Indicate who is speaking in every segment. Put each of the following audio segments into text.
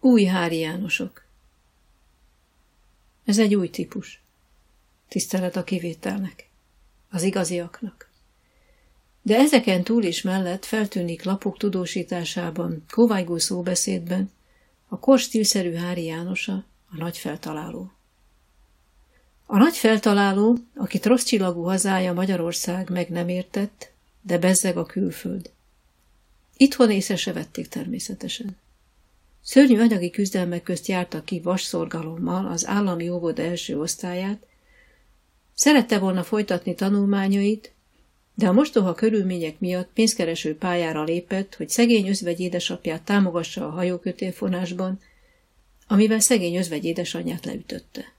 Speaker 1: Új Hári Jánosok. Ez egy új típus. Tisztelet a kivételnek, az igaziaknak. De ezeken túl is mellett feltűnik lapok tudósításában, kovájgó szóbeszédben, a kor stílszerű Hári Jánosa, a nagy feltaláló. A nagy feltaláló, akit rossz csillagú hazája Magyarország meg nem értett, de bezzeg a külföld. Itthon észre se vették természetesen. Szörnyű anyagi küzdelmek közt járta ki vasszorgalommal az állami óvoda első osztályát, szerette volna folytatni tanulmányait, de a mostoha körülmények miatt pénzkereső pályára lépett, hogy szegény özvegy édesapját támogassa a hajókötélfonásban, amivel szegény özvegy édesanyját leütötte.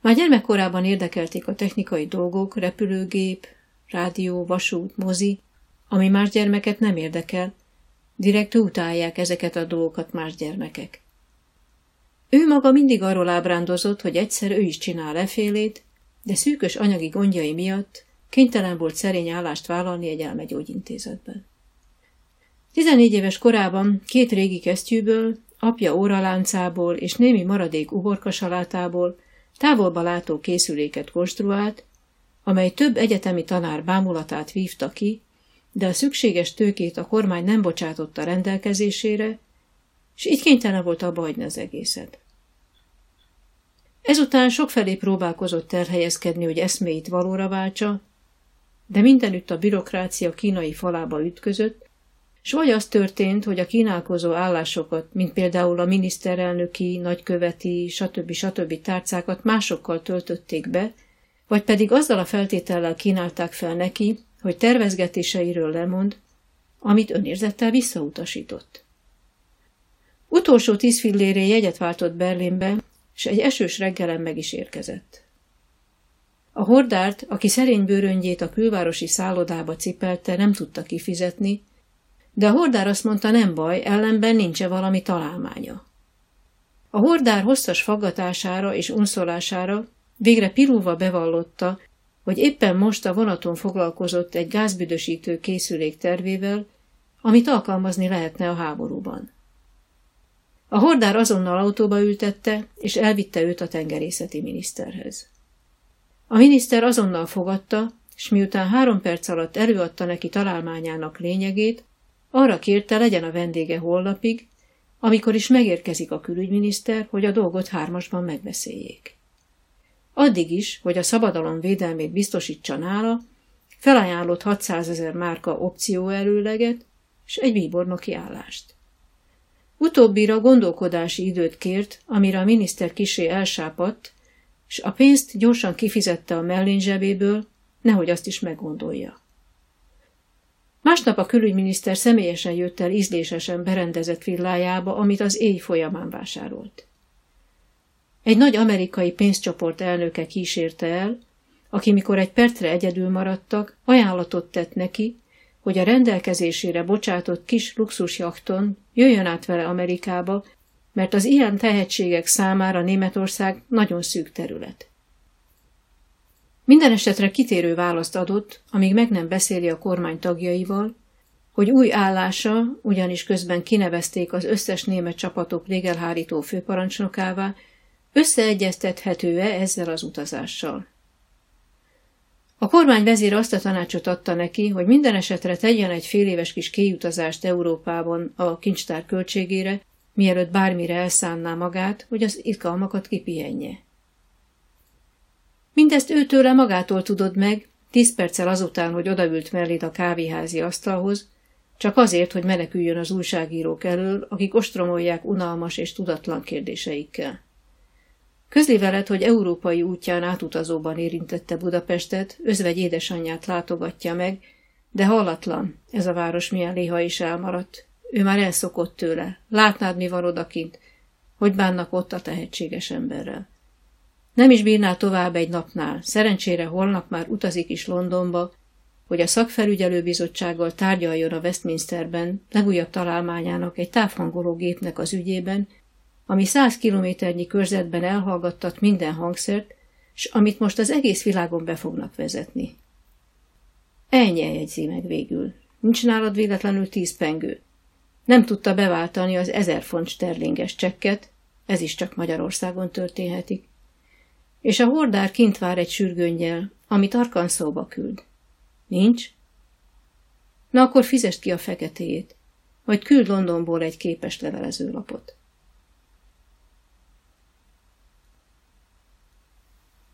Speaker 1: Már gyermekkorában érdekelték a technikai dolgok, repülőgép, rádió, vasút, mozi, ami más gyermeket nem érdekel, direkt utálják ezeket a dolgokat más gyermekek. Ő maga mindig arról ábrándozott, hogy egyszer ő is csinál lefélét, de szűkös anyagi gondjai miatt kénytelen volt szerény állást vállalni egy elmegyógyintézetben. 14 éves korában két régi kesztyűből, apja óraláncából és némi maradék uborkasalátából távolba látó készüléket konstruált, amely több egyetemi tanár bámulatát vívta ki, de a szükséges tőkét a kormány nem bocsátotta rendelkezésére, és így kénytelen volt abba hagyni az egészet. Ezután sokfelé próbálkozott elhelyezkedni, hogy eszméit valóra váltsa, de mindenütt a bürokrácia kínai falába ütközött, és vagy az történt, hogy a kínálkozó állásokat, mint például a miniszterelnöki, nagyköveti, stb. stb. tárcákat másokkal töltötték be, vagy pedig azzal a feltétellel kínálták fel neki, hogy tervezgetéseiről lemond, amit önérzettel visszautasított. Utolsó tíz filléré jegyet váltott Berlinbe, és egy esős reggelen meg is érkezett. A hordárt, aki szerény bőröngyét a külvárosi szállodába cipelte, nem tudta kifizetni, de a hordár azt mondta, nem baj, ellenben nincs -e valami találmánya. A hordár hosszas faggatására és unszolására végre pirulva bevallotta, hogy éppen most a vonaton foglalkozott egy gázbüdösítő készülék tervével, amit alkalmazni lehetne a háborúban. A hordár azonnal autóba ültette, és elvitte őt a tengerészeti miniszterhez. A miniszter azonnal fogadta, és miután három perc alatt előadta neki találmányának lényegét, arra kérte, legyen a vendége holnapig, amikor is megérkezik a külügyminiszter, hogy a dolgot hármasban megbeszéljék. Addig is, hogy a szabadalom védelmét biztosítsa nála, felajánlott 600 ezer márka opció előleget és egy bíbornoki állást. Utóbbira gondolkodási időt kért, amire a miniszter kisé elsápadt, és a pénzt gyorsan kifizette a mellén zsebéből, nehogy azt is meggondolja. Másnap a külügyminiszter személyesen jött el ízlésesen berendezett villájába, amit az éj folyamán vásárolt. Egy nagy amerikai pénzcsoport elnöke kísérte el, aki mikor egy percre egyedül maradtak, ajánlatot tett neki, hogy a rendelkezésére bocsátott kis luxusjachton jöjjön át vele Amerikába, mert az ilyen tehetségek számára Németország nagyon szűk terület. Minden esetre kitérő választ adott, amíg meg nem beszéli a kormány tagjaival, hogy új állása, ugyanis közben kinevezték az összes német csapatok légelhárító főparancsnokává, összeegyeztethető-e ezzel az utazással. A kormány vezér azt a tanácsot adta neki, hogy minden esetre tegyen egy fél éves kis kiutazást Európában a kincstár költségére, mielőtt bármire elszánná magát, hogy az itkalmakat kipihenje. Mindezt őtőle magától tudod meg, tíz perccel azután, hogy odaült mellét a kávéházi asztalhoz, csak azért, hogy meneküljön az újságírók elől, akik ostromolják unalmas és tudatlan kérdéseikkel. Közli veled, hogy európai útján átutazóban érintette Budapestet, özvegy édesanyját látogatja meg, de hallatlan, ez a város milyen léha is elmaradt. Ő már elszokott tőle. Látnád, mi van odakint, hogy bánnak ott a tehetséges emberrel. Nem is bírná tovább egy napnál. Szerencsére holnap már utazik is Londonba, hogy a szakfelügyelőbizottsággal tárgyaljon a Westminsterben legújabb találmányának egy távhangoló gépnek az ügyében, ami száz kilométernyi körzetben elhallgattat minden hangszert, és amit most az egész világon be fognak vezetni. Ennyi jegyzi meg végül. Nincs nálad véletlenül tíz pengő. Nem tudta beváltani az ezer font sterlinges csekket, ez is csak Magyarországon történhetik. És a hordár kint vár egy sürgöngyel, amit Arkanszóba küld. Nincs? Na akkor fizest ki a feketéjét, vagy küld Londonból egy képes levelezőlapot.